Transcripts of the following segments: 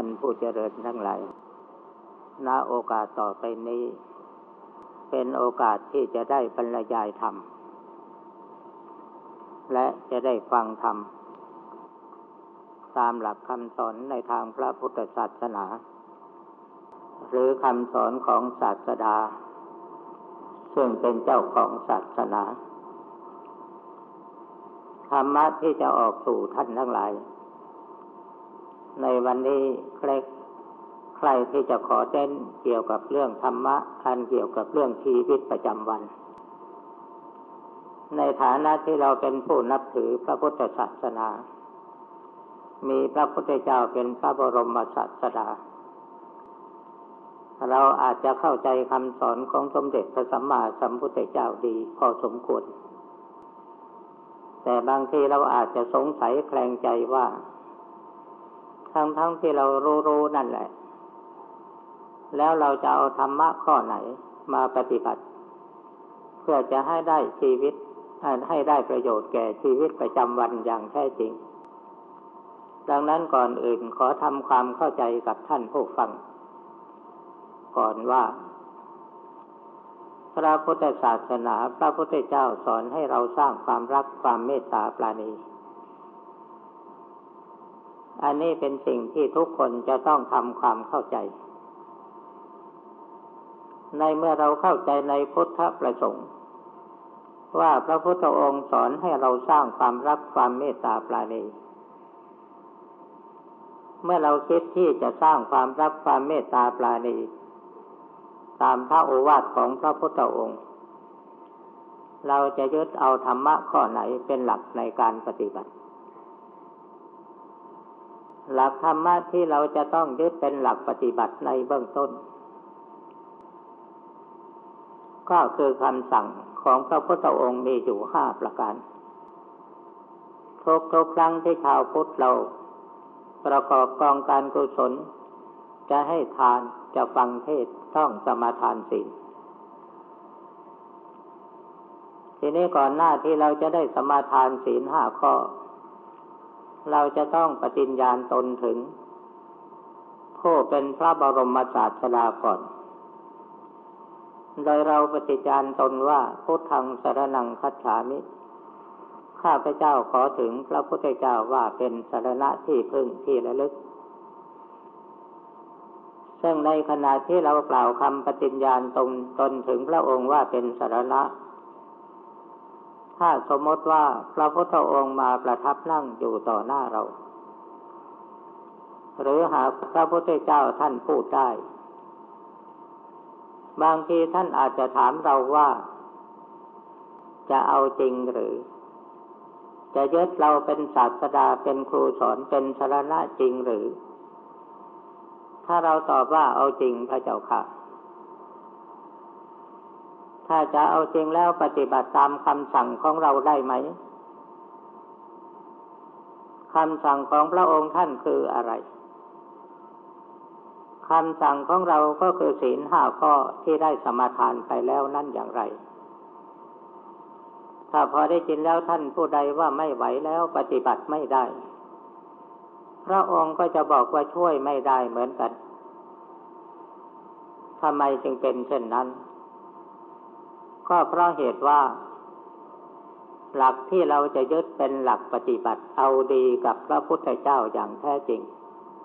านผู้เจริญทั้งหลายณโอกาสต่อไปนี้ เป็นโอกาสที่จะได้บรรยายธรรม และจะได้ฟังธรรม ตามหลักคำสอนในทางพระพุทธศาสนา หรือคำสอนของศาสดา ซึ่งเป็นเจ้าของศาสนา ธรรมะที่จะออกสู่ท่านทั้งหลาย ในวันนี้ใครใครที่จะขอเต้นเกี่ยวกับเรื่องธรรมะอันเกี่ยวกับเรื่องชีวิตประจำวัน ในฐานะที่เราเป็นผู้นับถือพระพุทธศาสนา มีพระพุทธเจ้าเป็นพระบรมศาสดา เราอาจจะเข้าใจคำสอนของสมเด็จพระสัมมาสัมพุทธเจ้าดีพอสมควร แต่บางทีเราอาจจะสงสัยแคลงใจว่า ทั้งทั้งที่เรารู้รู้นั่นแหละ แล้วเราจะเอาธรรมะข้อไหนมาปฏิบัติ เพื่อจะให้ได้ชีวิตให้ได้ประโยชน์แก่ชีวิตประจำวันอย่างแท้จริง ดังนั้นก่อนอื่นขอทำความเข้าใจกับท่านผู้ฟัง ก่อนว่า พระพุทธศาสนาพระพุทธเจ้าสอนให้เราสร้างความรักความเมตตาปราณี อันนี้เป็นสิ่งที่ทุกคนจะต้องทำความเข้าใจ ในเมื่อเราเข้าใจในพุทธประสงค์ ว่าพระพุทธองค์สอนให้เราสร้างความรักความเมตตาปราณีเมื่อเราคิดที่จะสร้างความรักความเมตตาปราณีตามพระโอวาทของพระพุทธองค์ เราจะยึดเอาธรรมะข้อไหนเป็นหลักในการปฏิบัติ หลักธรรมะที่เราจะต้องยึดเป็นหลักปฏิบัติในเบื้องต้น ก็คือคำสั่งของพระพุทธองค์มีอยู่ห้าประการ ทุกทุกครั้งที่ชาวพุทธเรา ประกอบกองการกุศล จะให้ทานจะฟังเทศต้องสมาทานศีลทีนี้ก่อนหน้าที่เราจะได้สมาทานศีลห้าข้อ เราจะต้องปฏิญญาณตนถึง ผู้เป็นพระบรมศาสดาก่อน โดยเราปฏิญาณตนว่าพุทธังสรนังคัจฉามิ ข้าพเจ้าขอถึงพระพุทธเจ้าว่าเป็นสรณะที่พึ่งที่ระลึก ซึ่งในขณะที่เรากล่าวคำปฏิญญาณตนตนถึงพระองค์ว่าเป็นสรณะ ถ้าสมมติว่าพระพุทธองค์มาประทับนั่งอยู่ต่อหน้าเรา หรือหากพระพุทธเจ้าท่านพูดได้ บางทีท่านอาจจะถามเราว่า จะเอาจริงหรือ จะยึดเราเป็นศาสดาเป็นครูสอนเป็นสารณะจริงหรือ ถ้าเราตอบว่าเอาจริงพระเจ้าค่ะ ถ้าจะเอาจริงแล้วปฏิบัติตามคำสั่งของเราได้ไหมคำสั่งของพระองค์ท่านคืออะไรคำสั่งของเราก็คือศีลห้าข้อที่ได้สมาทานไปแล้วนั่นอย่างไร ถ้าพอได้กินแล้วท่านผู้ใดว่าไม่ไหวแล้วปฏิบัติไม่ได้ พระองค์ก็จะบอกว่าช่วยไม่ได้เหมือนกันทำไมจึงเป็นเช่นนั้น ก็เพราะเหตุว่า หลักที่เราจะยึดเป็นหลักปฏิบัติเอาดีกับพระพุทธเจ้าอย่างแท้จริง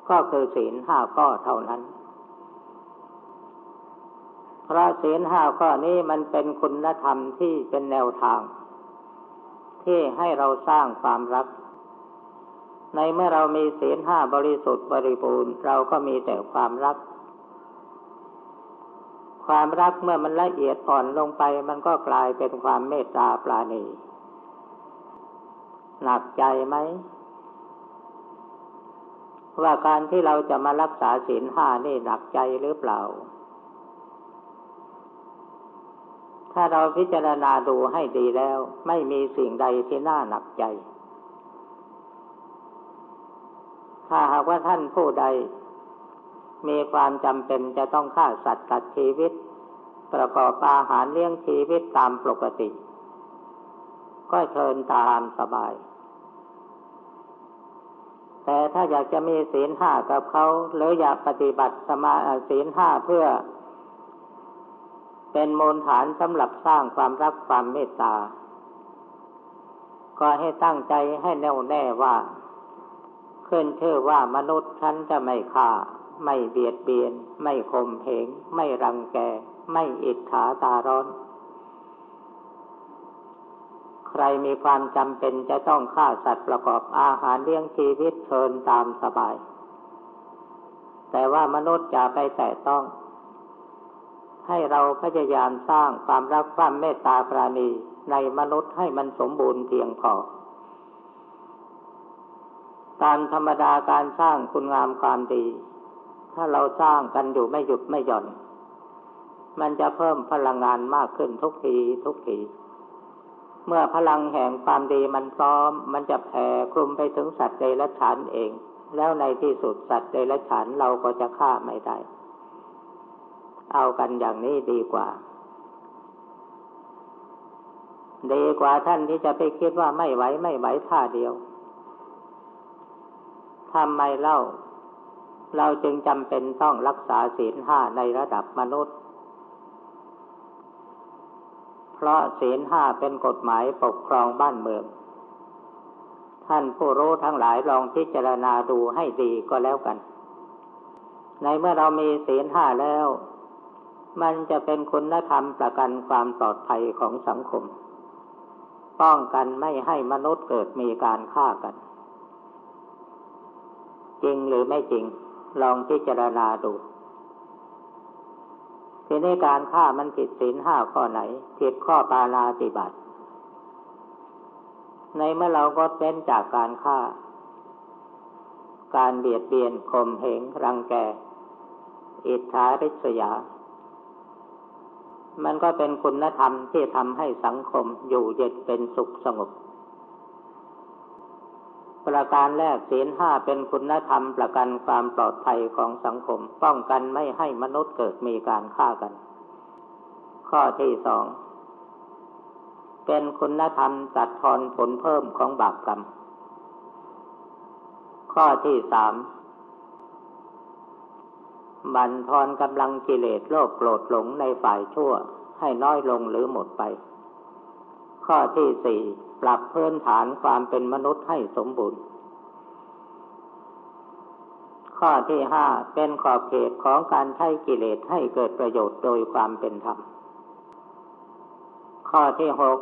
ก็คือศีลห้าข้อเท่านั้น พระศีลห้าข้อนี้มันเป็นคุณธรรมที่เป็นแนวทาง ที่ให้เราสร้างความรัก ในเมื่อเรามีศีลห้าบริสุทธิ์บริบูรณ์ เราก็มีแต่ความรัก ความรักเมื่อมันละเอียดอ่อนลงไป มันก็กลายเป็นความเมตตาปราณี หนักใจไหม ว่าการที่เราจะมารักษาศีลห้านี่หนักใจหรือเปล่า ถ้าเราพิจารณาดูให้ดีแล้ว ไม่มีสิ่งใดที่น่าหนักใจ ถ้าหากว่าท่านผู้ใด มีความจำเป็นจะต้องฆ่าสัตว์ตัดชีวิต ประกอบอาหารเลี้ยงชีวิตตามปกติ ก็เชิญตามสบาย แต่ถ้าอยากจะมีศีลห้ากับเขาหรืออยากปฏิบัติสมาศีลห้าเพื่อ เป็นมูลฐานสำหรับสร้างความรักความเมตตา ก็ให้ตั้งใจให้แน่วแน่ว่าขึ้นชื่อว่ามนุษย์ฉันจะไม่ฆ่า ไม่เบียดเบียน ไม่ข่มเหง ไม่รังแก ไม่อิจฉาตาร้อน ใครมีความจำเป็นจะต้องฆ่าสัตว์ประกอบอาหารเลี้ยงชีวิตเชิญตามสบาย แต่ว่ามนุษย์จะไปแต่ต้อง ให้เราพยายามสร้างความรักความเมตตาปราณีในมนุษย์ให้มันสมบูรณ์เพียงพอตามธรรมดาการสร้างคุณงามความดี ถ้าเราสร้างกันอยู่ไม่หยุดไม่หย่อน มันจะเพิ่มพลังงานมากขึ้นทุกทีทุกทีเมื่อพลังแห่งความดีมันพร้อม มันจะแผ่คลุมไปถึงสัตว์เดรัจฉานเอง แล้วในที่สุดสัตว์เดรัจฉานเราก็จะฆ่าไม่ได้ เอากันอย่างนี้ดีกว่า ดีกว่าท่านที่จะไปคิดว่าไม่ไหวไม่ไหวท่าเดียวทำไมเล่า เราจึงจำเป็นต้องรักษาศีลห้าในระดับมนุษย์ เพราะศีลห้าเป็นกฎหมายปกครองบ้านเมือง ท่านผู้รู้ทั้งหลายลองพิจารณาดูให้ดีก็แล้วกัน ในเมื่อเรามีศีลห้าแล้ว มันจะเป็นคุณธรรมประกันความปลอดภัยของสังคม ป้องกันไม่ให้มนุษย์เกิดมีการฆ่ากันจริงหรือไม่จริง ลองพิจารณาดู ทีนี้การฆ่ามันผิดศีลห้าข้อไหน ผิดข้อปาลาติบัติ ในเมื่อเราก็เป็นจากการฆ่า การเบียดเบียนข่มเหงรังแก อิทธาริษยา มันก็เป็นคุณธรรมที่ทำให้สังคมอยู่เย็นเป็นสุขสงบ ประการแรกศีลห้าเป็นคุณธรรมประกันความปลอดภัยของสังคม ป้องกันไม่ให้มนุษย์เกิดมีการฆ่ากัน ข้อที่สองเป็นคุณธรรมตัดทอนผลเพิ่มของบาปกรรม ข้อที่สามบันทอนกำลังกิเลสโลภโกรธหลงในฝ่ายชั่ว ให้น้อยลงหรือหมดไป ข้อที่สี่ ปรับพื้นฐานความเป็นมนุษย์ให้สมบูรณ์ ข้อที่ห้าเป็นขอบเขตของการใช้กิเลสให้เกิดประโยชน์โดยความเป็นธรรม ข้อที่หก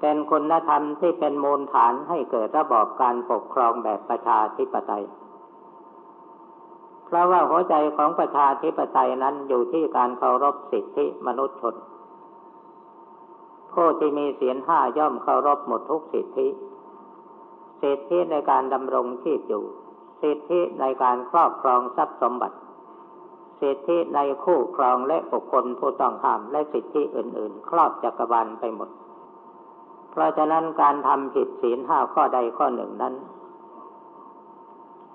เป็นคุณธรรมที่เป็นมูลฐานให้เกิดระบอบการปกครองแบบประชาธิปไตย เพราะว่าหัวใจของประชาธิปไตยนั้นอยู่ที่การเคารพสิทธิมนุษยชน ผู้ที่มีศีลห้าย่อมเคารพหมดทุกสิทธิ สิทธิในการดำรงชีพอยู่ สิทธิในการครอบครองทรัพย์สมบัติ สิทธิในคู่ครองและบุคคลผู้ต้องห้ามและสิทธิอื่น ๆ ครอบจักรวาลไปหมด เพราะฉะนั้นการทำผิดศีลห้าข้อใดข้อหนึ่งนั้น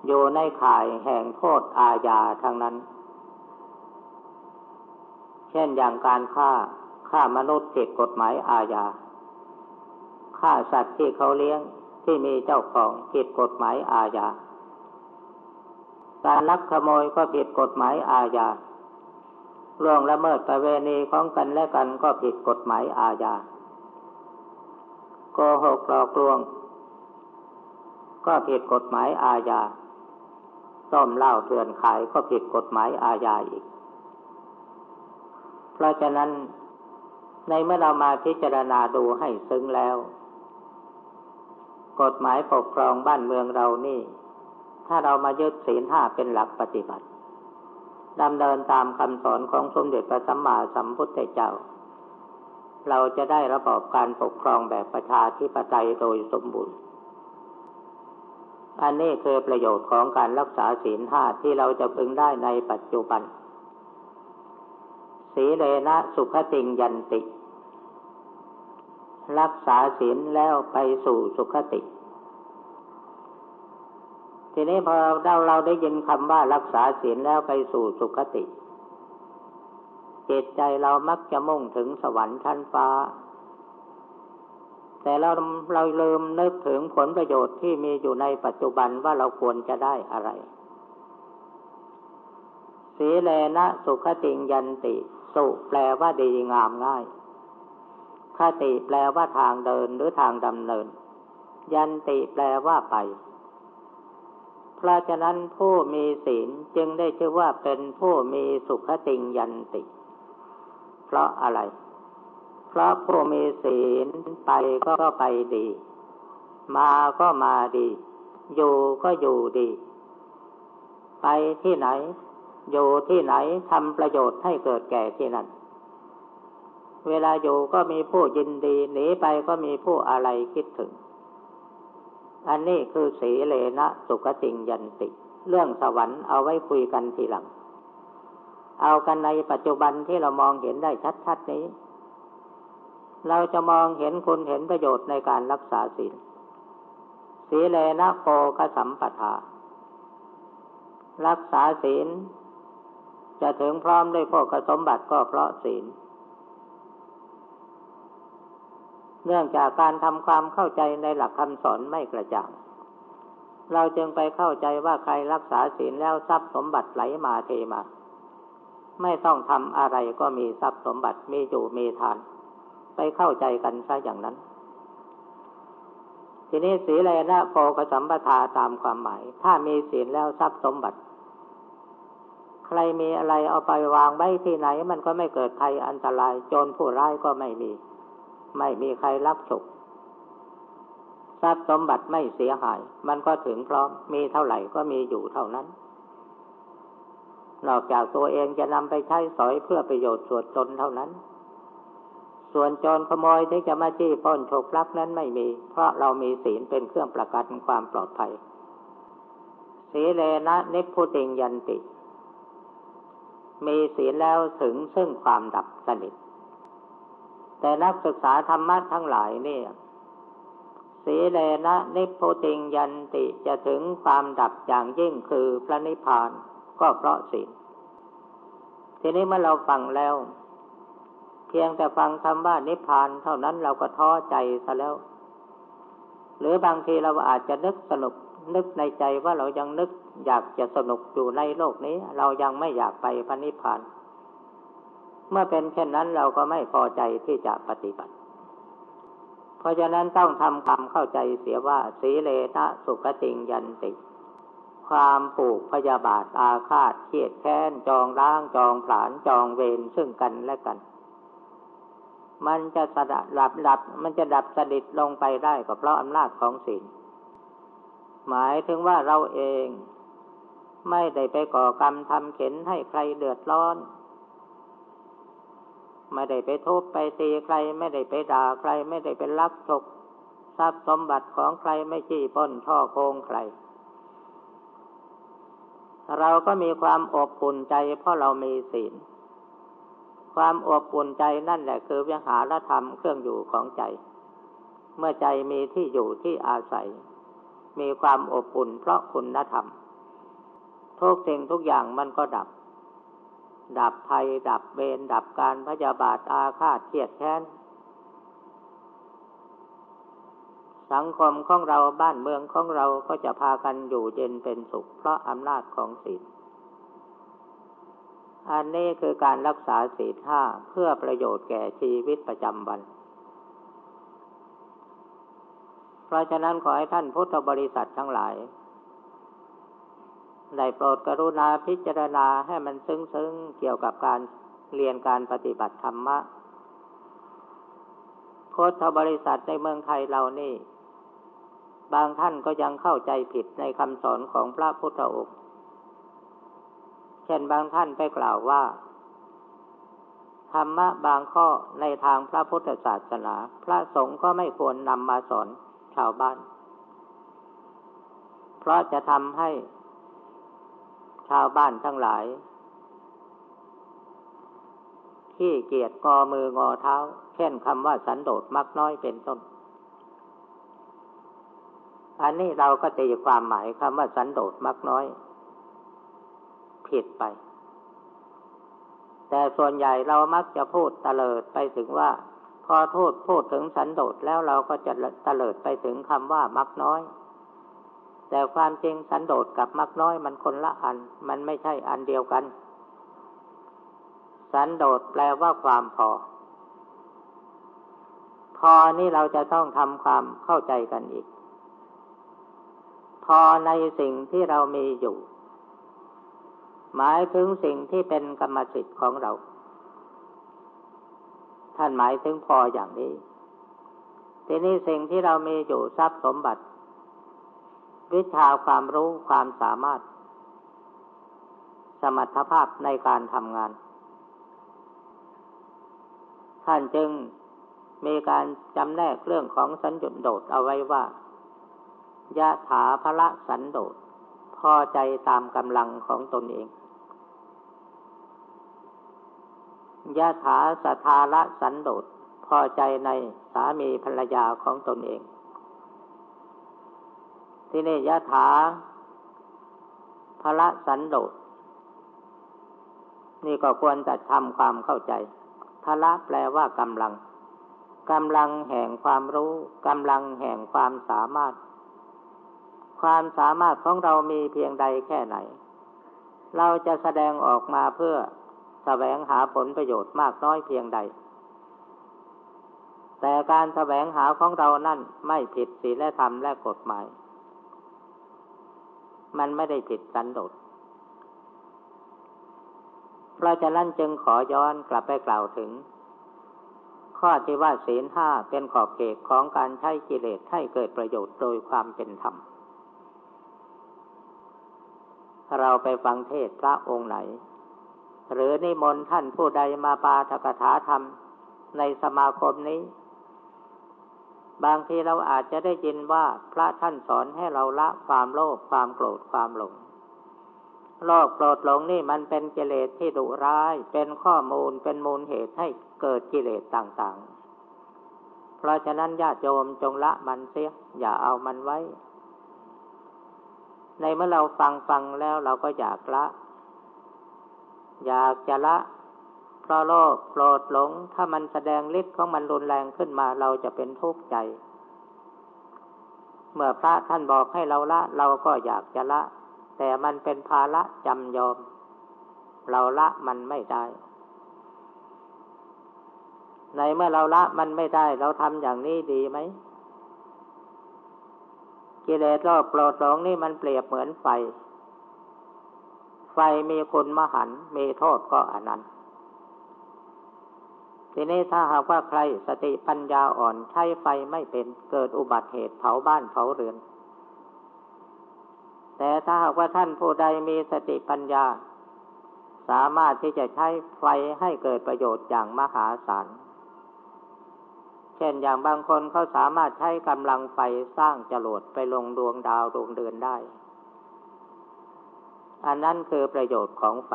อยู่ในข่ายแห่งโทษอาญาทั้งนั้น เช่นอย่างการฆ่า ฆ่ามนุษย์ผิดกฎหมายอาญาฆ่าสัตว์ที่เขาเลี้ยงที่มีเจ้าของผิดกฎหมายอาญาการลักขโมยก็ผิดกฎหมายอาญาล่วงละเมิดประเวณีของกันและกันก็ผิดกฎหมายอาญาโกหกหลอกลวง ก็ผิดกฎหมายอาญาต้มเหล้าเถื่อนขายก็ผิดกฎหมายอาญาอีก เพราะฉะนั้น ในเมื่อเรามาพิจารณาดูให้ซึ้งแล้ว กฎหมายปกครองบ้านเมืองเรานี่ ถ้าเรามายึดศีลห้าเป็นหลักปฏิบัติดำเนินตามคำสอนของสมเด็จพระสัมมาสัมพุทธเจ้า เราจะได้ระบอบการปกครองแบบประชาธิปไตยโดยสมบูรณ์ อันนี้คือประโยชน์ของการรักษาศีลห้าที่เราจะพึงได้ในปัจจุบัน สีเลนะสุขติงยันติ รักษาศีลแล้วไปสู่สุคติ ทีนี้พอเราเราได้ยินคำว่ารักษาศีลแล้วไปสู่สุคติ จิตใจเรามักจะมุ่งถึงสวรรค์ชั้นฟ้า แต่เราเราลืมนึกถึงผลประโยชน์ที่มีอยู่ในปัจจุบันว่าเราควรจะได้อะไรสีเลนะสุขติงยันติ สุแปลว่าดีงามง่าย คติแปลว่าทางเดินหรือทางดำเนิน ยันติแปลว่าไป เพราะฉะนั้นผู้มีศีลจึงได้ชื่อว่าเป็นผู้มีสุขติงยันติ เพราะอะไร เพราะผู้มีศีลไปก็ไปดี มาก็มาดี อยู่ก็อยู่ดี ไปที่ไหน อยู่ที่ไหนทำประโยชน์ให้เกิดแก่ที่นั่น เวลาอยู่ก็มีผู้ยินดี หนีไปก็มีผู้อะไรคิดถึง อันนี้คือสีเลนะสุขติงยันติ เรื่องสวรรค์เอาไว้คุยกันทีหลัง เอากันในปัจจุบันที่เรามองเห็นได้ชัดๆนี้ เราจะมองเห็นคุณเห็นประโยชน์ในการรักษาศีลสีเลนะโกกสัมปทา รักษาศีล จะถึงพร้อมด้วยพวกสมบัติก็เพราะศีล เนื่องจากการทำความเข้าใจในหลักคำสอนไม่กระจ่าง เราจึงไปเข้าใจว่าใครรักษาศีลแล้วทรัพย์สมบัติไหลมาเทมา ไม่ต้องทำอะไรก็มีทรัพย์สมบัติมีอยู่มีทาน ไปเข้าใจกันซะอย่างนั้น ทีนี้สีเลนะโพกสัมปทาตามความหมาย ถ้ามีศีลแล้วทรัพย์สมบัติใครมีอะไรเอาไปวางไว้ที่ไหน มันก็ไม่เกิดภัยอันตราย โจรผู้ร้ายก็ไม่มี ไม่มีใครรับฉกทรัพย์สมบัติไม่เสียหาย มันก็ถึงพร้อมมีเท่าไหร่ก็มีอยู่เท่านั้น นอกจากตัวเองจะนำไปใช้สอยเพื่อประโยชน์ส่วนตนเท่านั้น ส่วนจรขโมยที่จะมาจี้ป้นฉกลักนั้นไม่มี เพราะเรามีศีลเป็นเครื่องประกันความปลอดภัยสีเลนะนิพุติงยันติ มีศีลแล้วถึงซึ่งความดับสนิท แต่นักศึกษาธรรมะทั้งหลายนี่สีเลนะนิพุติงยันติจะถึงความดับอย่างยิ่งคือพระนิพพานก็เพราะศีลทีนี้เมื่อเราฟังแล้ว เพียงแต่ฟังคำว่านิพพานเท่านั้นเราก็ท้อใจซะแล้ว หรือบางทีเราอาจจะนึกสนุกนึกในใจว่าเรายังนึกอยากจะสนุกอยู่ในโลกนี้ เรายังไม่อยากไปพระนิพพาน เมื่อเป็นเช่นนั้นเราก็ไม่พอใจที่จะปฏิบัติ เพราะฉะนั้นต้องทำความเข้าใจเสียว่า สีเลนะสุขติงยันติ ความปลูกพยาบาทอาฆาตเคียดแค้นจองร้างจองผลานจองเวรซึ่งกันและกัน มันจะสดับหลับดับ มันจะดับสดิดลงไปได้ก็เพราะอำนาจของศีลหมายถึงว่าเราเอง ไม่ได้ไปก่อกรรมทำเข็นให้ใครเดือดร้อน ไม่ได้ไปทุบไปตีใคร ไม่ได้ไปด่าใคร ไม่ได้ไปลักฉกทรัพย์สมบัติของใครไม่จี้ป้นช่อโกงใคร เราก็มีความอบอุ่นใจเพราะเรามีศีล ความอบอุ่นใจนั่นแหละคือวิหารธรรมเครื่องอยู่ของใจ เมื่อใจมีที่อยู่ที่อาศัย มีความอบอุ่นเพราะคุณธรรมทุกสิ่งทุกอย่างมันก็ดับ ดับภัย ดับเวรดับการพยาบาทอาฆาตเกียดแค้น สังคมของเราบ้านเมืองของเราก็จะพากันอยู่เย็นเป็นสุข เพราะอำนาจของศีลอันนี้คือการรักษาศีลห้าเพื่อประโยชน์แก่ชีวิตประจำวัน เพราะฉะนั้นขอให้ท่านพุทธบริษัททั้งหลาย ได้โปรดกรุณาพิจารณาให้มันซึ้งๆเกี่ยวกับการเรียนการปฏิบัติธรรมะพุทบริษัทในเมืองไทยเรานี่ บางท่านก็ยังเข้าใจผิดในคำสอนของพระพุทธองค์ เช่นบางท่านไปกล่าวว่า ธรรมะบางข้อในทางพระพุทธศาสนา พระสงฆ์ก็ไม่ควรนำมาสอนชาวบ้าน เพราะจะทำให้ ชาวบ้านทั้งหลายที่เกียจงอมืองอเท้า เช่นคำว่าสันโดษมักน้อยเป็นต้น อันนี้เราก็ตีความหมายคำว่าสันโดษมักน้อย ผิดไป แต่ส่วนใหญ่เรามักจะพูดตะเลิดไปถึงว่า พอพูดพูดถึงสันโดษแล้วเราก็จะตะเลิดไปถึงคำว่ามักน้อย แต่ความจริงสันโดษกับมักน้อยมันคนละอัน มันไม่ใช่อันเดียวกัน สันโดษแปลว่าความพอ พอนี่เราจะต้องทำความเข้าใจกันอีก พอในสิ่งที่เรามีอยู่ หมายถึงสิ่งที่เป็นกรรมสิทธิ์ของเรา ท่านหมายถึงพออย่างนี้ ทีนี้สิ่งที่เรามีอยู่ทรัพย์สมบัติ วิชาความรู้ความสามารถ สมรรถภาพในการทำงาน ท่านจึงมีการจำแนกเรื่องของสัญญุโดดเอาไว้ว่ายะถาภละสันโดษพอใจตามกำลังของตนเองยะถาสทาละสันโดษพอใจในสามีภรรยาของตนเอง ที่นี่ยะถาพระสันโดษนี่ก็ควรจะทำความเข้าใจพระแปลว่ากำลังกำลังแห่งความรู้กำลังแห่งความสามารถ ความสามารถของเรามีเพียงใดแค่ไหน เราจะแสดงออกมาเพื่อแสวงหาผลประโยชน์มากน้อยเพียงใด แต่การแสวงหาของเรานั่นไม่ผิดศีลและธรรมและกฎหมาย มันไม่ได้ผิดสันโดษเพราะฉะนั้นจึงขอย้อนกลับไปกล่าวถึง ข้อที่ว่าศีลห้าเป็นขอบเขตของการใช้กิเลสให้เกิดประโยชน์โดยความเป็นธรรม เราไปฟังเทศพระองค์ไหน หรือนิมนต์ท่านผู้ใดมาปาทกถาธรรมในสมาคมนี้ บางทีเราอาจจะได้ยินว่าพระท่านสอนให้เราละความโลภความโกรธความหลง โลภโกรธหลงนี่มันเป็นกิเลสที่ดุร้าย เป็นข้อมูลเป็นมูลเหตุให้เกิดกิเลสต่าง ๆ เพราะฉะนั้นญาติโยมจงละมันเสียอย่าเอามันไว้ ในเมื่อเราฟังฟังแล้วเราก็อยากละ อยากจะละ เพราะโลภโกรธหลง ถ้ามันแสดงฤทธิ์ของมันรุนแรงขึ้นมาเราจะเป็นทุกข์ใจ เมื่อพระท่านบอกให้เราละ เราก็อยากจะละ แต่มันเป็นภาระจำยอม เราละมันไม่ได้ ในเมื่อเราละมันไม่ได้ เราทำอย่างนี้ดีไหมกิเลสโลภโกรธหลงนี่มันเปรียบเหมือนไฟ ไฟมีคุณมหัน มีโทษก็อันนั้น ทีนี้ถ้าหากว่าใครสติปัญญาอ่อนใช้ไฟไม่เป็นเกิดอุบัติเหตุเผาบ้านเผาเรือน แต่ถ้าหากว่าท่านผู้ใดมีสติปัญญา สามารถที่จะใช้ไฟให้เกิดประโยชน์อย่างมหาศาลเช่นอย่างบางคนเขาสามารถใช้กำลังไฟสร้างจรวดไปลงดวงดาวดวงเดือนได้ อันนั้นคือประโยชน์ของไฟ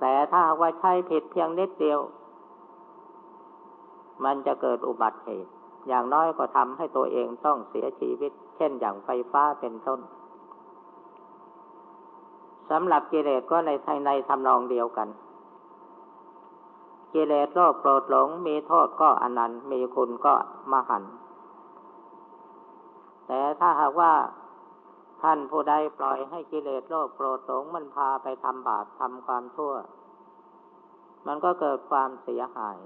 แต่ถ้าว่าใช้ผิดเพียงนิดเดียว มันจะเกิดอุบัติเหตุ อย่างน้อยก็ทำให้ตัวเองต้องเสียชีวิต เช่นอย่างไฟฟ้าเป็นต้นสำหรับกิเลสก็ในในทำนองเดียวกัน กิเลสโลภโกรธหลงมีโทษก็อนันต์มีคุณก็มหันแต่ถ้าหากว่า ท่านผู้ใดปล่อยให้กิเลสโลภโกรธหลงมันพาไปทำบาปทำความชั่ว มันก็เกิดความเสียหาย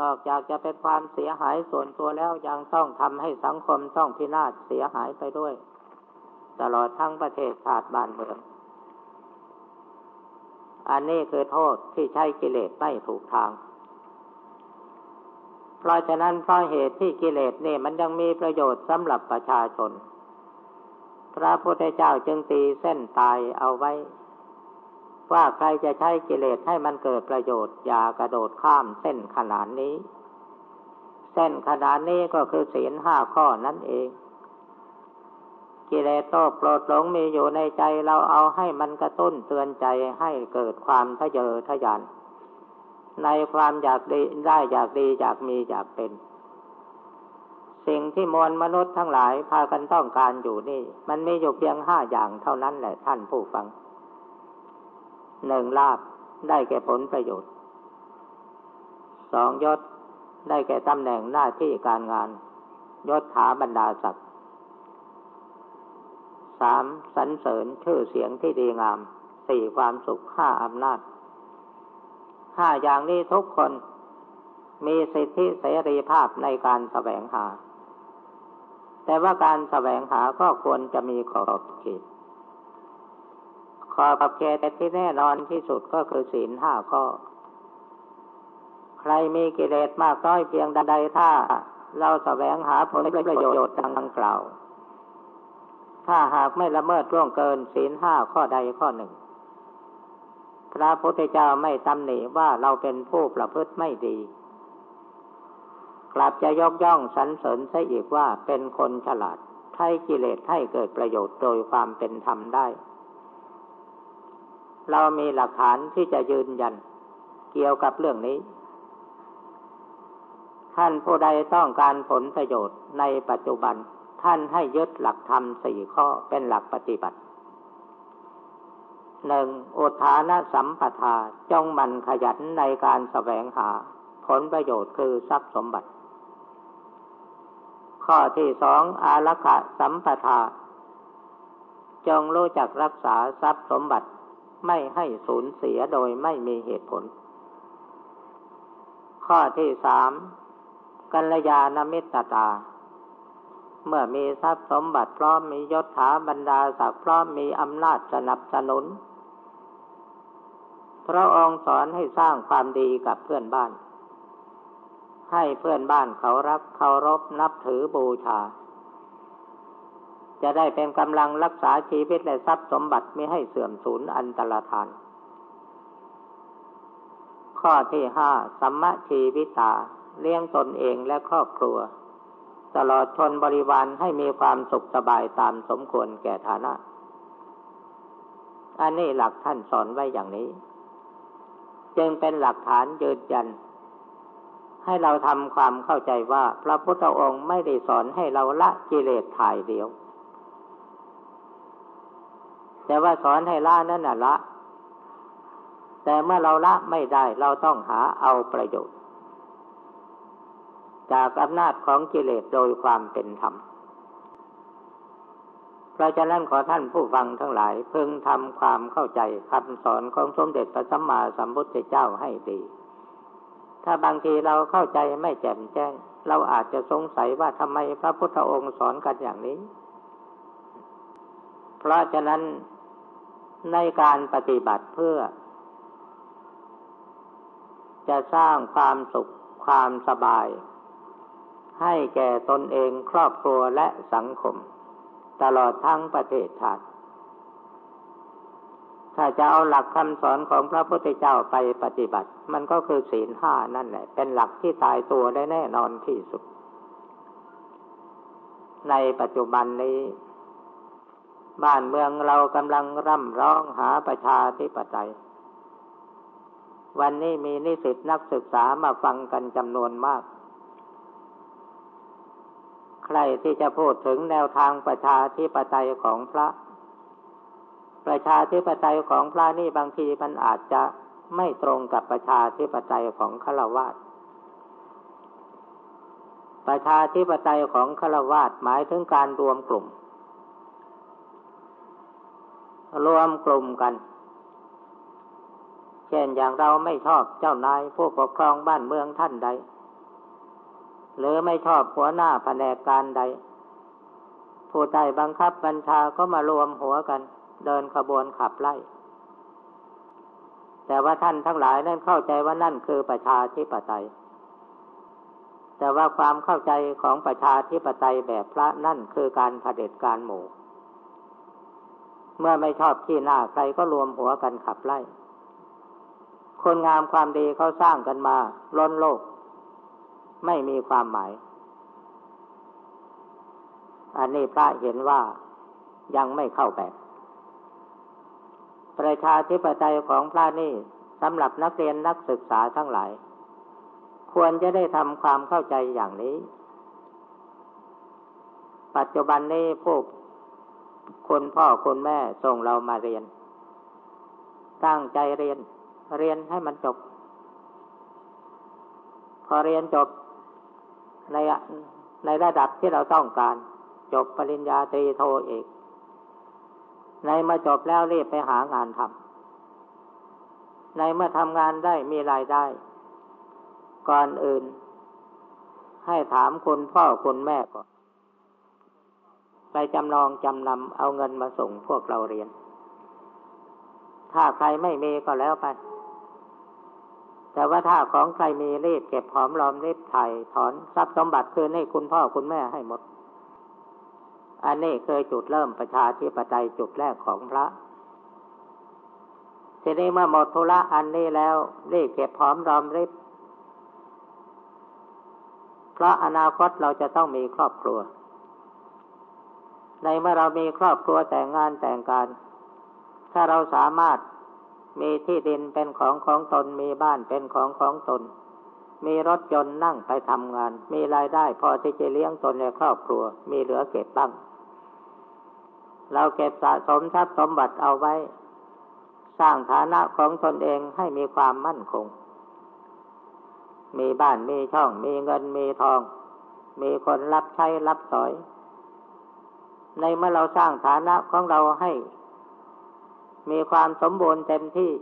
นอกจากจะเป็นความเสียหายส่วนตัวแล้วยังต้องทำให้สังคมต้องพินาศเสียหายไปด้วย ตลอดทั้งประเทศชาติบ้านเมือง อันนี้คือโทษที่ใช้กิเลสไม่ถูกทางเพราะฉะนั้นเพราะเหตุที่กิเลสนี่มันยังมีประโยชน์สำหรับประชาชน พระพุทธเจ้าจึงตีเส้นตายเอาไว้ ว่าใครจะใช้กิเลสให้มันเกิดประโยชน์ อย่ากระโดดข้ามเส้นขนาดนี้ เส้นขนาดนี้ก็คือศีลห้าข้อนั่นเอง กิเลสโตโปรดหลงมีอยู่ในใจเราเอาให้มันกระตุ้นเตือนใจให้เกิดความทะเยอทะยานในความอยากดีได้อยากดีอยากมีอยากเป็น สิ่งที่มวลมนุษย์ทั้งหลายพากันต้องการอยู่นี่ มันมีอยู่เพียงห้าอย่างเท่านั้นแหละท่านผู้ฟังหนึ่งลาบได้แก่ผลประโยชน์สองยศได้แก่ตำแหน่งหน้าที่การงานยศถาบรรดาศักดิ์สามสรรเสริญชื่อเสียงที่ดีงามสี่ความสุขห้าอำนาจห้าอย่างนี้ทุกคนมีสิทธิเสรีภาพในการแสวงหา แต่ว่าการแสวงหาก็ควรจะมีขอบเขต ขอบเขตแต่ที่แน่นอนที่สุดก็คือศีลห้าข้อ ใครมีกิเลสมากน้อยเพียงใดถ้า เราแสวงหาผลประโยชน์ดังกล่าว ถ้าหากไม่ละเมิดล่วงเกินศีลห้าข้อใดข้อหนึ่ง พระพุทธเจ้าไม่ตำหนิว่าเราเป็นผู้ประพฤติไม่ดี กลับจะยกย่องสรรเสริญซะอีกว่าเป็นคนฉลาดใช้กิเลสให้เกิดประโยชน์โดยความเป็นธรรมได้ เรามีหลักฐานที่จะยืนยันเกี่ยวกับเรื่องนี้ ท่านผู้ใดต้องการผลประโยชน์ในปัจจุบัน ท่านให้ยึดหลักธรรมสี่ข้อเป็นหลักปฏิบัติหนึ่งอุทานะสัมปทาจงมันขยันในการแสวงหา ผลประโยชน์คือทรัพย์สมบัติ ข้อที่สองอารักขสัมปทา จงรู้จักรักษาทรัพย์สมบัติไม่ให้สูญเสียโดยไม่มีเหตุผล ข้อที่สามกัลยาณมิตรตา เมื่อมีทรัพย์สมบัติพร้อมมียศถาบรรดาศักดิ์พร้อมมีอำนาจสนับสนุนพระองค์สอนให้สร้างความดีกับเพื่อนบ้าน ให้เพื่อนบ้านเขารักเคารพนับถือบูชา จะได้เป็นกำลังรักษาชีวิตและทรัพย์สมบัติไม่ให้เสื่อมสูญอันตรธาน ข้อที่ห้าสัมมชีวิตา เลี้ยงตนเองและครอบครัว ตลอดชนบริวารให้มีความสุขสบายตามสมควรแก่ฐานะ อันนี้หลักท่านสอนไว้อย่างนี้ จึงเป็นหลักฐานยืนยัน ให้เราทำความเข้าใจว่า พระพุทธองค์ไม่ได้สอนให้เราละกิเลสถ่ายเดียว แต่ว่าสอนให้ละนั่นน่ะละ แต่เมื่อเราละไม่ได้เราต้องหาเอาประโยชน์ จากอำนาจของกิเลสโดยความเป็นธรรมเพราะฉะนั้นขอท่านผู้ฟังทั้งหลายพึงทำความเข้าใจคำสอนของสมเด็จพระสัมมาสัมพุทธเจ้าให้ดี ถ้าบางทีเราเข้าใจไม่แจ่มแจ้ง เราอาจจะสงสัยว่าทำไมพระพุทธองค์สอนกันอย่างนี้ เพราะฉะนั้นในการปฏิบัติเพื่อ จะสร้างความสุขความสบาย ให้แก่ตนเองครอบครัวและสังคม ตลอดทั้งประเทศชาติ ถ้าจะเอาหลักคำสอนของพระพุทธเจ้าไปปฏิบัติ มันก็คือศีลห้านั่นแหละ เป็นหลักที่ตายตัวได้แน่นอนที่สุด ในปัจจุบันนี้ บ้านเมืองเรากำลังร่ำร้องหาประชาธิปไตย วันนี้มีนิสิตนักศึกษามาฟังกันจำนวนมาก ใครที่จะพูดถึงแนวทางประชาธิปไตยของพระ ประชาธิปไตยของพระนี่บางทีมันอาจจะไม่ตรงกับประชาธิปไตยของฆราวาสประชาธิปไตยของฆราวาสหมายถึงการรวมกลุ่ม รวมกลุ่มกัน เช่นอย่างเราไม่ชอบเจ้านายผู้ปกครองบ้านเมืองท่านใด หรือไม่ชอบหัวหน้าแผนกการใด ผู้ใต้บังคับบัญชาก็มารวมหัวกัน เดินขบวนขับไล่ แต่ว่าท่านทั้งหลายนั้นเข้าใจว่านั่นคือประชาธิปไตย แต่ว่าความเข้าใจของประชาธิปไตยแบบพระนั่นคือการเผด็จการหมู่ เมื่อไม่ชอบที่หน้าใครก็รวมหัวกันขับไล่ คนงามความดีเขาสร้างกันมาล้นโลก ไม่มีความหมายอันนี้พระเห็นว่ายังไม่เข้าแบบ ประชาธิปไตยของพระนี่สำหรับนักเรียนนักศึกษาทั้งหลาย ควรจะได้ทำความเข้าใจอย่างนี้ ปัจจุบันนี้พวกคนพ่อคนแม่ส่งเรามาเรียน ตั้งใจเรียน เรียนให้มันจบ พอเรียนจบในในระดับที่เราต้องการ จบปริญญาตรีโทเอก ในมาจบแล้วรีบไปหางานทำในเมื่อทำงานได้มีรายได้ ก่อนอื่น ให้ถามคุณพ่อคุณแม่ก่อน ไปจำลองจำนำเอาเงินมาส่งพวกเราเรียน ถ้าใครไม่มีก็แล้วไป แต่ว่าถ้าของใครมีรีบเก็บหอมรอมรีบถ่ายถอนทรัพย์สมบัติคืนให้คุณพ่อคุณแม่ให้หมด อันนี้เคยจุดเริ่มประชาธิปไตยจุดแรกของพระ ทีนี้เมื่อหมดธุระอันนี้แล้วรีบเก็บหอมรอมริบเพราะอนาคตเราจะต้องมีครอบครัว ในเมื่อเรามีครอบครัวแต่งงานแต่งการ ถ้าเราสามารถมีที่ดินเป็นของของตนมีบ้านเป็นของของตน มีรถยนต์นั่งไปทำงาน มีรายได้พอที่จะเลี้ยงตนในครอบครัว มีเหลือเก็บบ้าง เราเก็บสะสมทรัพย์สมบัติเอาไว้ สร้างฐานะของตนเองให้มีความมั่นคง มีบ้านมีช่อง มีเงินมีทอง มีคนรับใช้รับสอย ในเมื่อเราสร้างฐานะของเราให้ มีความสมบูรณ์เต็มที่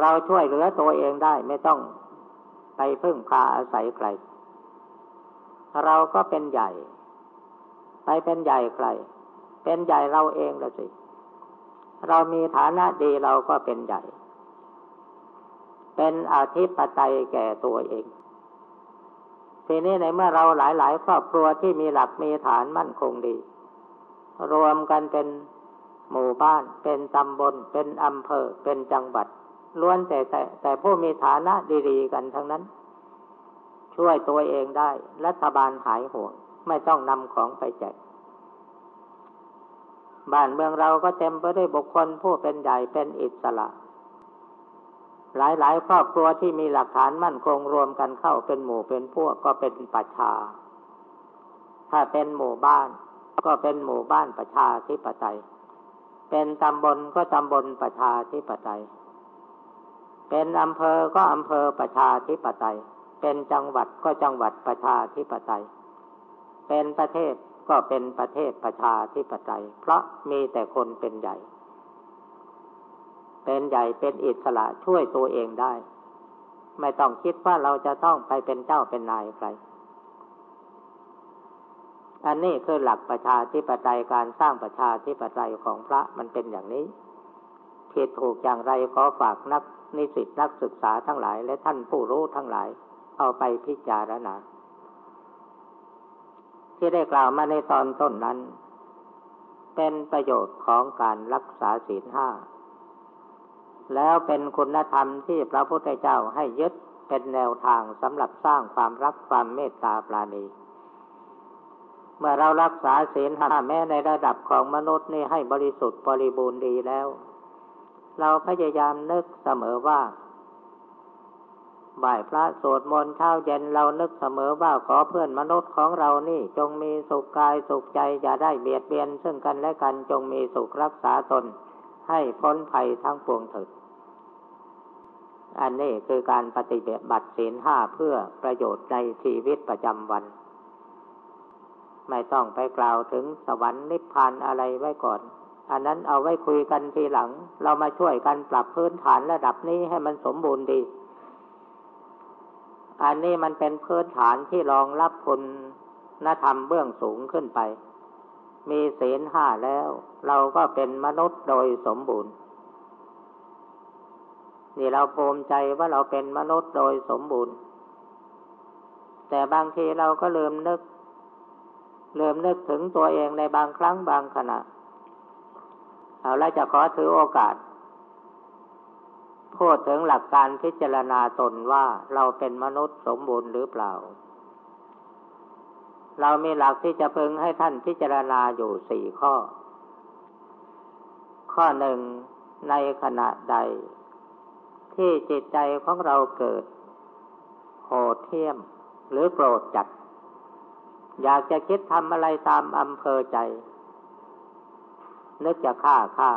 เราช่วยเหลือตัวเองได้ไม่ต้องไปพึ่งพาอาศัยใคร เราก็เป็นใหญ่ ไปเป็นใหญ่ใคร เป็นใหญ่เราเองละสิ เรามีฐานะดีเราก็เป็นใหญ่ เป็นอาธิปไตยแก่ตัวเอง ทีนี้ในเมื่อเราหลาย ๆ ครอบครัวที่มีหลักมีฐานมั่นคงดี รวมกันเป็นหมู่บ้าน เป็นตำบล เป็นอำเภอ เป็นจังหวัด ล้วนแต่แต่แต่ผู้มีฐานะดี ๆ กันทั้งนั้น ช่วยตัวเองได้ รัฐบาลหายห่วง ไม่ต้องนำของไปแจกบ้านเมืองเราก็เต็มไปด้วยบุคคลผู้เป็นใหญ่เป็นอิสระ หลายหลายครอบครัวที่มีหลักฐานมั่นคงรวมกันเข้าเป็นหมู่เป็นพวกก็เป็นประชา ถ้าเป็นหมู่บ้าน ก็เป็นหมู่บ้านประชาธิปไตย เป็นตำบลก็ตำบลประชาธิปไตย เป็นอำเภอก็อำเภอประชาธิปไตย เป็นจังหวัดก็จังหวัดประชาธิปไตย เป็นประเทศก็เป็นประเทศประชาธิปไตยเพราะมีแต่คนเป็นใหญ่ เป็นใหญ่เป็นอิสระช่วยตัวเองได้ ไม่ต้องคิดว่าเราจะต้องไปเป็นเจ้าเป็นนายใคร อันนี้คือหลักประชาธิปไตยการสร้างประชาธิปไตยของพระมันเป็นอย่างนี้ผิดถูกอย่างไรขอฝากนักนิสิตนักศึกษาทั้งหลาย และท่านผู้รู้ทั้งหลาย เอาไปพิจารณา ที่ได้กล่าวมาในตอนต้นนั้น เป็นประโยชน์ของการรักษาศีลห้า แล้วเป็นคุณธรรมที่พระพุทธเจ้าให้ยึดเป็นแนวทางสำหรับสร้างความรักความเมตตาปราณี เมื่อเรารักษาศีลห้าแม้ในระดับของมนุษย์นี่ให้บริสุทธิ์บริบูรณ์ดีแล้ว เราพยายามนึกเสมอว่า บ่ายพระสวดมนต์เช้าเย็นเรานึกเสมอว่าขอเพื่อนมนุษย์ของเรานี่จงมีสุขกายสุขใจอย่าได้เบียดเบียน ซึ่งกันและกันจงมีสุขรักษาตน ให้พ้นภัยทั้งปวงเถิดอันนี้คือการปฏิบัติศีลห้าเพื่อประโยชน์ในชีวิตประจำวัน ไม่ต้องไปกล่าวถึงสวรรค์นิพพานอะไรไว้ก่อน อันนั้นเอาไว้คุยกันทีหลัง เรามาช่วยกันปรับพื้นฐานระดับนี้ให้มันสมบูรณ์ดี อันนี้มันเป็นพื้นฐานที่รองรับคุณนธรรมเบื้องสูงขึ้นไป มีศีลห้าแล้ว เราก็เป็นมนุษย์โดยสมบูรณ์ นี่เราภูมิใจว่าเราเป็นมนุษย์โดยสมบูรณ์ แต่บางทีเราก็ลืมนึกลืมนึกถึงตัวเองในบางครั้งบางขณะ เอาแล้วจะขอถือโอกาส พูดถึงหลักการพิจารณาตนว่าเราเป็นมนุษย์สมบูรณ์หรือเปล่า เรามีหลักที่จะพึงให้ท่านพิจารณาอยู่สี่ข้อ ข้อหนึ่งในขณะใด ที่จิตใจของเราเกิด โหดเที่ยม หรือโกรธจัด อยากจะคิดทำอะไรตามอำเภอใจ นึกจะฆ่าฆ่า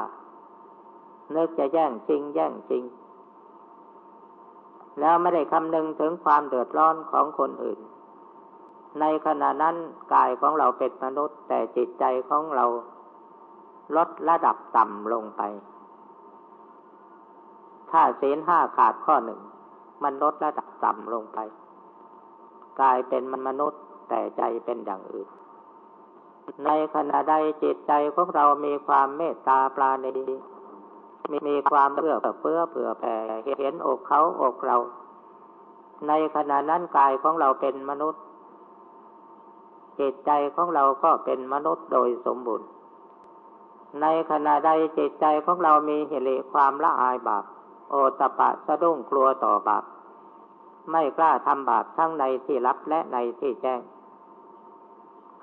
นึกจะแย่งจริง แย่งจริง แล้วไม่ได้คำนึงถึงความเดือดร้อนของคนอื่น ในขณะนั้นกายของเราเป็นมนุษย์ แต่จิตใจของเราลดระดับต่ำลงไป ถ้าศีลห้าขาดข้อหนึ่ง มันลดระดับต่ำลงไป กายเป็นมนุษย์แต่ใจเป็นอย่างอื่น ในขณะใดจิตใจของเรามีความเมตตาปราณี มีมีความเอื้อเฟื้อเผื่อแผ่เห็นอกเขาอกเรา ในขณะนั้นกายของเราเป็นมนุษย์ จิตใจของเราก็เป็นมนุษย์โดยสมบูรณ์ ในขณะใดจิตใจของเรามีเหตุความละอายบาป โอตปะสะดุ้งกลัวต่อบาป ไม่กล้าทำบาปทั้งในที่ลับและในที่แจ้ง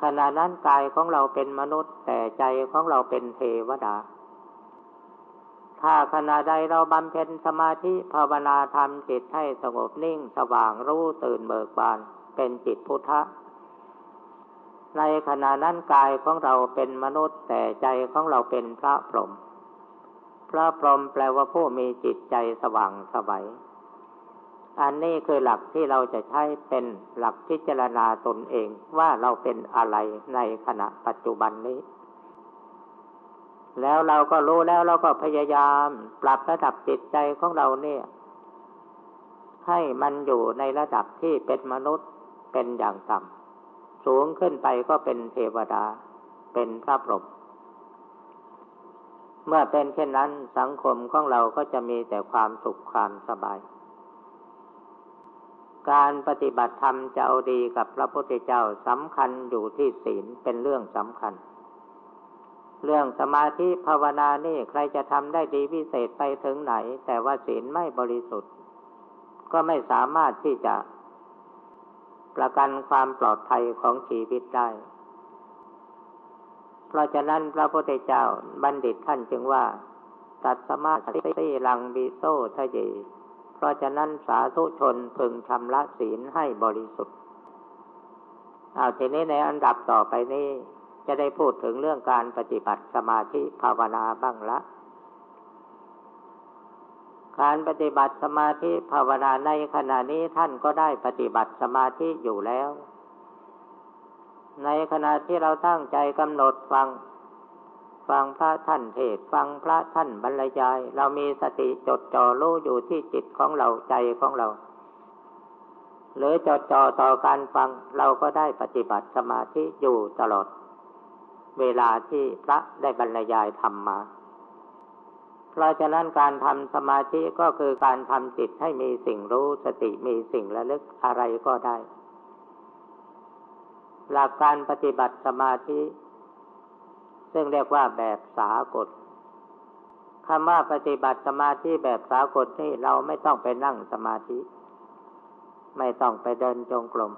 ขณะนั้นกายของเราเป็นมนุษย์แต่ใจของเราเป็นเทวดา ถ้าขณะใดเราบำเพ็ญสมาธิภาวนาทำจิตให้สงบนิ่งสว่างรู้ตื่นเบิกบาน เป็นจิตพุทธะ ในขณะนั้นกายของเราเป็นมนุษย์แต่ใจของเราเป็นพระพรหมพระพรหมแปลว่าผู้มีจิตใจสว่างสวัยอันนี้คือหลักที่เราจะใช้เป็นหลักพิจารณาตนเองว่าเราเป็นอะไรในขณะปัจจุบันนี้ แล้วเราก็รู้แล้วเราก็พยายามปรับระดับจิตใจของเราเนี่ย ให้มันอยู่ในระดับที่เป็นมนุษย์เป็นอย่างต่ำสูงขึ้นไปก็เป็นเทวดา เป็นพระพรหมเมื่อเป็นเช่นนั้นสังคมของเราก็จะมีแต่ความสุขความสบาย การปฏิบัติธรรมจะเอาดีกับพระพุทธเจ้าสำคัญอยู่ที่ศีลเป็นเรื่องสำคัญ เรื่องสมาธิภาวนานี่ใครจะทำได้ดีพิเศษไปถึงไหน แต่ว่าศีลไม่บริสุทธิ์ ก็ไม่สามารถที่จะ ประกันความปลอดภัยของชีวิตได้ เพราะฉะนั้นพระพุทธเจ้าบัณฑิตท่านจึงว่า ตัดสมาธิลังบิโซทะเย เพราะฉะนั้นสาธุชนพึงชำระศีลให้บริสุทธิ์เอาทีนี้ในอันดับต่อไปนี้ จะได้พูดถึงเรื่องการปฏิบัติสมาธิภาวนาบ้างละ การปฏิบัติสมาธิภาวนาในขณะนี้ท่านก็ได้ปฏิบัติสมาธิอยู่แล้ว ในขณะที่เราตั้งใจกำหนดฟัง ฟังพระท่านเทศฟังพระท่านบรรยาย เรามีสติจดจ่อรู้อยู่ที่จิตของเราใจของเราหรือจดจ่อต่อการฟังเราก็ได้ปฏิบัติสมาธิอยู่ตลอด เวลาที่พระได้บรรยายธรรมมา เพราะฉะนั้นการทำสมาธิก็คือการทำจิตให้มีสิ่งรู้สติมีสิ่งระลึกอะไรก็ได้ หลักการปฏิบัติสมาธิ ซึ่งเรียกว่าแบบสากลคำว่าปฏิบัติสมาธิแบบสากลนี่เราไม่ต้องไปนั่งสมาธิ ไม่ต้องไปเดินจงกรม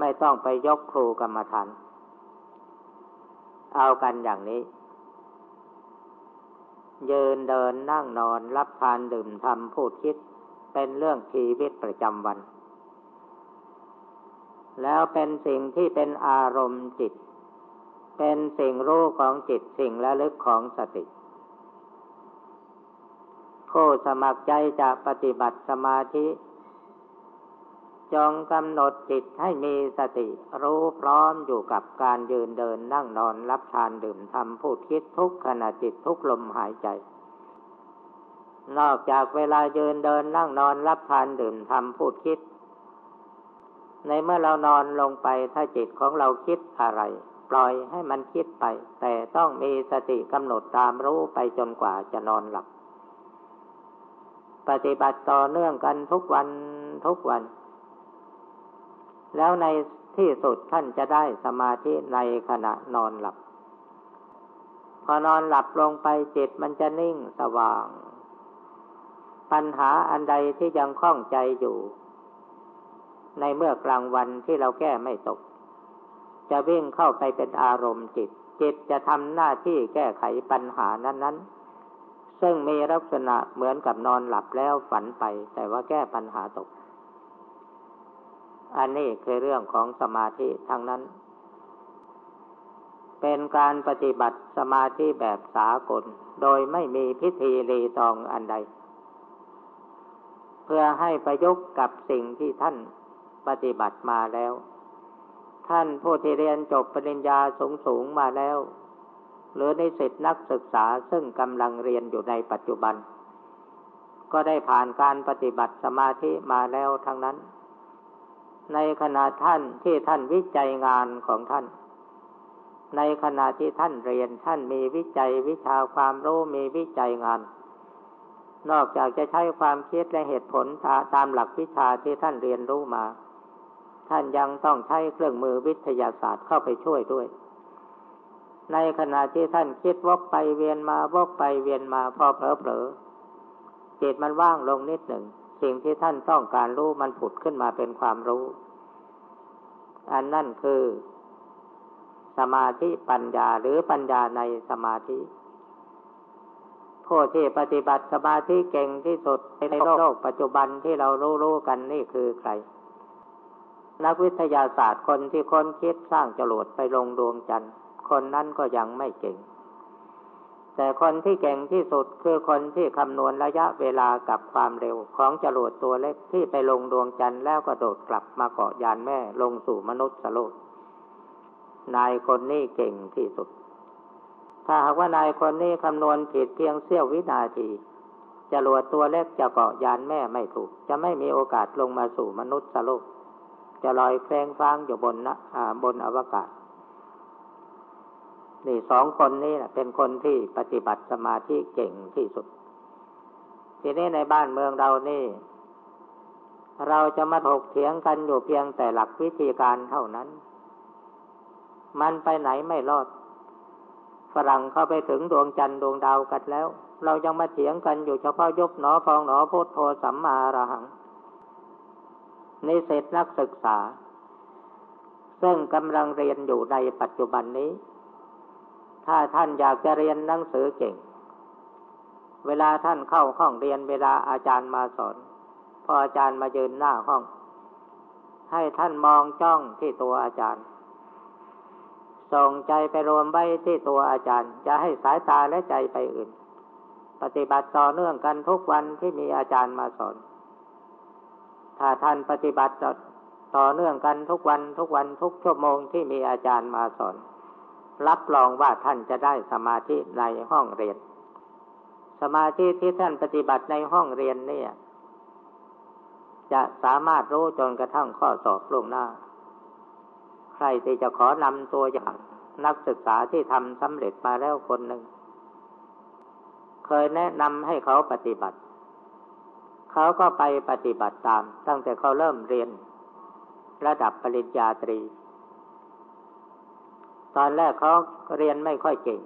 ไม่ต้องไปยกครูกรรมฐาน เอากันอย่างนี้ ยืนเดินนั่งนอนรับทานดื่มทำพูดคิดเป็นเรื่องชีวิตประจำวัน แล้วเป็นสิ่งที่เป็นอารมณ์จิต เป็นสิ่งรู้ของจิตสิ่งระลึกของสติผู้สมัครใจจะปฏิบัติสมาธิ จงกำหนดจิตให้มีสติ รู้พร้อมอยู่กับการยืนเดินนั่งนอนรับทานดื่มทำพูดคิดทุกขณะจิตทุกลมหายใจ นอกจากเวลายืนเดินนั่งนอนรับทานดื่มทำพูดคิด ในเมื่อเรานอนลงไปถ้าจิตของเราคิดอะไร ปล่อยให้มันคิดไป แต่ต้องมีสติกำหนดตามรู้ไปจนกว่าจะนอนหลับ ปฏิบัติต่อเนื่องกันทุกวันทุกวัน แล้วในที่สุดท่านจะได้สมาธิในขณะนอนหลับ พอนอนหลับลงไปจิตมันจะนิ่งสว่าง ปัญหาอันใดที่ยังคล่องใจอยู่ ในเมื่อกลางวันที่เราแก้ไม่ตก จะวิ่งเข้าไปเป็นอารมณ์จิต จิตจะทำหน้าที่แก้ไขปัญหานั้น ๆ ซึ่งมีลักษณะเหมือนกับนอนหลับแล้วฝันไป แต่ว่าแก้ปัญหาตก อันนี้คือเรื่องของสมาธิทั้งนั้น เป็นการปฏิบัติสมาธิแบบสากล โดยไม่มีพิธีรีตองอันใดพพื่อให้ประยุกต์กับสิ่งที่ท่านปฏิบัติมาแล้ว ท่านผู้ที่เรียนจบปริญญาสูงสูงมาแล้ว หรือในสิทธินักศึกษาซึ่งกำลังเรียนอยู่ในปัจจุบัน ก็ได้ผ่านการปฏิบัติสมาธิมาแล้วทั้งนั้น ในขณะท่านที่ท่านวิจัยงานของท่าน ในขณะที่ท่านเรียนท่านมีวิจัยวิชาความรู้มีวิจัยงาน นอกจากจะใช้ความคิดและเหตุผลตามหลักวิชาที่ท่านเรียนรู้มา ท่านยังต้องใช้เครื่องมือวิทยาศาสตร์เข้าไปช่วยด้วย ในขณะที่ท่านคิดวกไปเวียนมาวกไปเวียนมาพอเผลอๆจิตมันว่างลงนิดหนึ่ง สิ่งที่ท่านต้องการรู้มันผุดขึ้นมาเป็นความรู้ อันนั่นคือ สมาธิปัญญาหรือปัญญาในสมาธิผู้ที่ปฏิบัติสมาธิเก่งที่สุดในโลกปัจจุบันที่เรารู้รู้กันนี่คือใคร นักวิทยาศาสตร์คนที่ค้นคิดสร้างจรวดไปลงดวงจันทร์ คนนั้นก็ยังไม่เก่ง แต่คนที่เก่งที่สุดคือคนที่คำนวณระยะเวลากับความเร็ว ของจรวดตัวเล็กที่ไปลงดวงจันทร์แล้วก็โดดกลับมาเกาะยานแม่ลงสู่มนุษย์โลก นายคนนี้เก่งที่สุด ถ้าหากว่านายคนนี้คำนวณผิดเพียงเสี้ยววินาทีจรวดตัวเล็กจะเกาะยานแม่ไม่ถูก จะไม่มีโอกาสลงมาสู่มนุษย์โลก จะลอยแคลงฟ้างอยู่บนนะบนอวกาศ นี่สองคนนี้เป็นคนที่ปฏิบัติสมาธิเก่งที่สุด ทีนี้ในบ้านเมืองเรานี่ เราจะมาถกเถียงกันอยู่เพียงแต่หลักวิธีการเท่านั้น มันไปไหนไม่รอด ฝรั่งเข้าไปถึงดวงจันทร์ดวงดาวกันแล้ว เรายังมาเถียงกันอยู่เฉพาะยบหนอพองหนอพุทโธสัมมาระหังนิเศษนักศึกษา ซึ่งกำลังเรียนอยู่ในปัจจุบันนี้ ถ้าท่านอยากจะเรียนหนังสือเก่ง เวลาท่านเข้าห้องเรียนเวลาอาจารย์มาสอนพออาจารย์มายืนหน้าห้อง ให้ท่านมองจ้องที่ตัวอาจารย์ส่งใจไปรวมไว้ที่ตัวอาจารย์ จะให้สายตาและใจไปอื่น ปฏิบัติต่อเนื่องกันทุกวันที่มีอาจารย์มาสอน ถ้าท่านปฏิบัติต่อเนื่องกันทุกวันทุกวันทุกชั่วโมงที่มีอาจารย์มาสอน รับรองว่าท่านจะได้สมาธิในห้องเรียน สมาธิที่ท่านปฏิบัติในห้องเรียนเนี่ย จะสามารถรู้จนกระทั่งข้อสอบล่วงหน้า ใครที่จะขอนำตัวอย่างนักศึกษาที่ทำสำเร็จมาแล้วคนหนึ่ง เคยแนะนำให้เขาปฏิบัติ เขาก็ไปปฏิบัติตาม ตั้งแต่เขาเริ่มเรียน ระดับปริญญาตรี ตอนแรกเขาเรียนไม่ค่อยเก่ง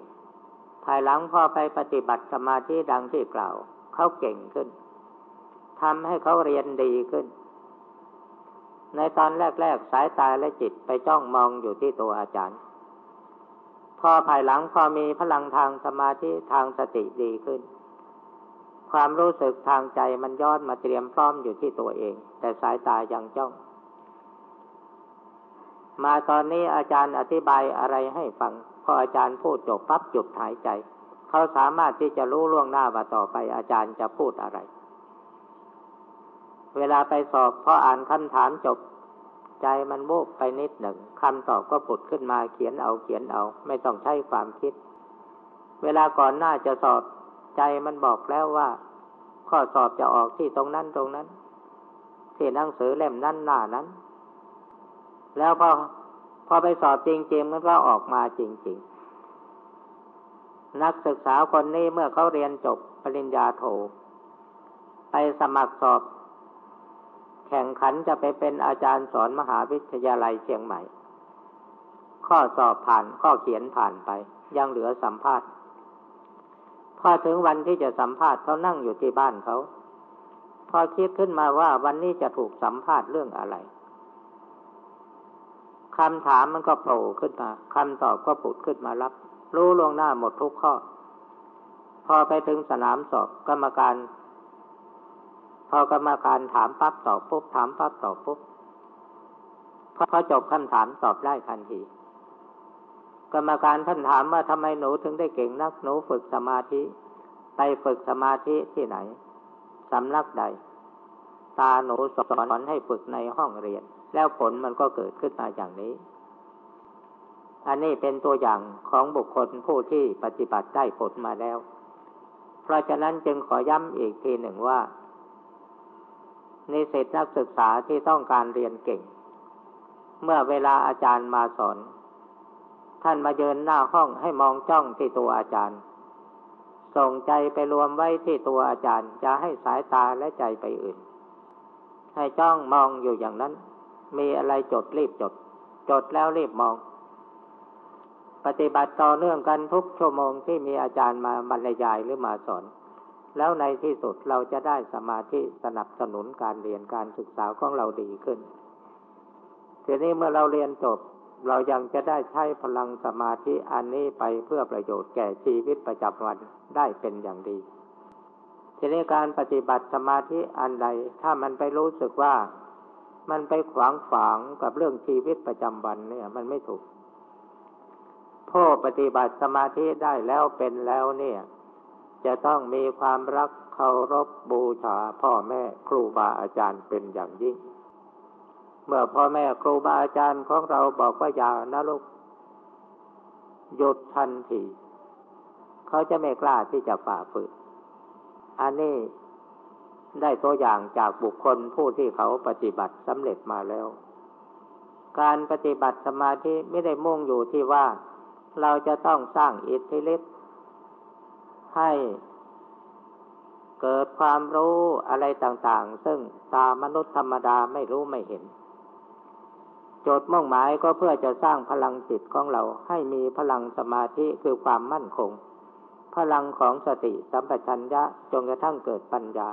ภายหลังพอไปปฏิบัติสมาธิดังที่กล่าว เขาเก่งขึ้นทำให้เขาเรียนดีขึ้น ในตอนแรก ๆ สายตาและจิตไปจ้องมองอยู่ที่ตัวอาจารย์ พอภายหลังพอมีพลังทางสมาธิทางสติดีขึ้น ความรู้สึกทางใจมันย้อนมาเตรียมพร้อมอยู่ที่ตัวเอง แต่สายตายังจ้อง มาตอนนี้อาจารย์อธิบายอะไรให้ฟัง พออาจารย์พูดจบปั๊บหยุดหายใจ เขาสามารถที่จะรู้ล่วงหน้าว่าต่อไปอาจารย์จะพูดอะไร เวลาไปสอบพออ่านคำถามจบใจมันโบกไปนิดหนึ่งคำตอบก็ผุดขึ้นมาเขียนเอาเขียนเอา ไม่ต้องใช้ความคิด เวลาก่อนหน้าจะสอบใจมันบอกแล้วว่า ข้อสอบจะออกที่ตรงนั้นตรงนั้น ที่หนังสือเล่มนั้นหน้านั้น แล้วพอพอไปสอบจริงๆมันก็ออกมาจริง ๆ นักศึกษาคนนี้เมื่อเขาเรียนจบปริญญาโท ไปสมัครสอบ แข่งขันจะไปเป็นอาจารย์สอนมหาวิทยาลัยเชียงใหม่ ข้อสอบผ่านข้อเขียนผ่านไป ยังเหลือสัมภาษณ์พอถึงวันที่จะสัมภาษณ์เขานั่งอยู่ที่บ้านเขา พอคิดขึ้นมาว่าวันนี้จะถูกสัมภาษณ์เรื่องอะไร คำถามมันก็โผล่ขึ้นมาคำตอบก็ผุดขึ้นมารับ รู้ลวงหน้าหมดทุกข้อ พอไปถึงสนามสอบกรรมการ พอกรรมการถามปั๊บตอบปุ๊บถามปั๊บตอบปุ๊บพอจบคำถามตอบได้ทันทีกรรมการท่านถามว่าทำไมหนูถึงได้เก่งนักหนูฝึกสมาธิ ไปฝึกสมาธิที่ไหนสำนักใด ตาหนูสอนให้ฝึกในห้องเรียน แล้วผลมันก็เกิดขึ้นมาอย่างนี้ อันนี้เป็นตัวอย่างของบุคคลผู้ที่ปฏิบัติได้ผลมาแล้ว เพราะฉะนั้นจึงขอย้ำอีกทีหนึ่งว่านิสิตนักศึกษาที่ต้องการเรียนเก่ง เมื่อเวลาอาจารย์มาสอน ท่านมาเยินหน้าห้องให้มองจ้องที่ตัวอาจารย์ ส่งใจไปรวมไว้ที่ตัวอาจารย์จะให้สายตาและใจไปอื่น ให้จ้องมองอยู่อย่างนั้น มีอะไรจดรีบจด จดแล้วรีบมอง ปฏิบัติต่อเนื่องกันทุกชั่วโมงที่มีอาจารย์มาบรรยายหรือมาสอน แล้วในที่สุดเราจะได้สมาธิสนับสนุนการเรียนการศึกษาของเราดีขึ้น ทีนี้เมื่อเราเรียนจบเรายังจะได้ใช้พลังสมาธิอันนี้ไปเพื่อประโยชน์แก่ชีวิตประจำวันได้เป็นอย่างดีทีนี้การปฏิบัติสมาธิอันใด ถ้ามันไปรู้สึกว่า มันไปขวางฝางกับเรื่องชีวิตประจำวันเนี่ย มันไม่ถูกผู้ปฏิบัติสมาธิได้แล้วเป็นแล้วเนี่ย จะต้องมีความรักเคารพบูชาพ่อแม่ครูบาอาจารย์เป็นอย่างยิ่ง เมื่อพ่อแม่ครูบาอาจารย์ของเราบอกว่าอย่านะลูกหยุดทันที เขาจะไม่กล้าที่จะฝ่าฝืนอันนี้ ได้ตัวอย่างจากบุคคลผู้ที่เขาปฏิบัติสำเร็จมาแล้ว การปฏิบัติสมาธิไม่ได้มุ่งอยู่ที่ว่าเราจะต้องสร้างอิทธิฤทธิ์ให้เกิดความรู้อะไรต่างๆ ซึ่งตามนุษย์ธรรมดาไม่รู้ไม่เห็น โจทย์มุ่งหมายก็เพื่อจะสร้างพลังจิตของเราให้มีพลังสมาธิคือความมั่นคง พลังของสติสัมปชัญญะจนกระทั่งเกิดปัญญา